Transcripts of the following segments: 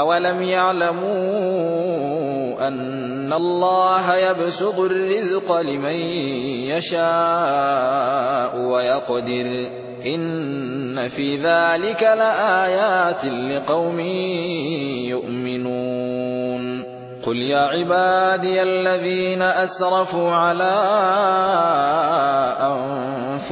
أولم يعلموا أن الله يبسط الرزق لمن يشاء ويقدر إن في ذلك لآيات لقوم يؤمنون قل يا عبادي الذين أسرفوا على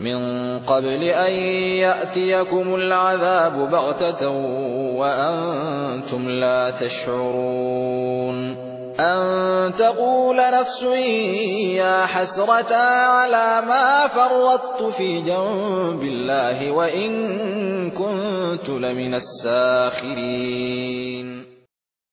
من قبل أن يأتيكم العذاب بغتة وأنتم لا تشعرون أن تقول نفس يا حسرة على ما فرطت في جنب الله وإن كنت لمن الساخرين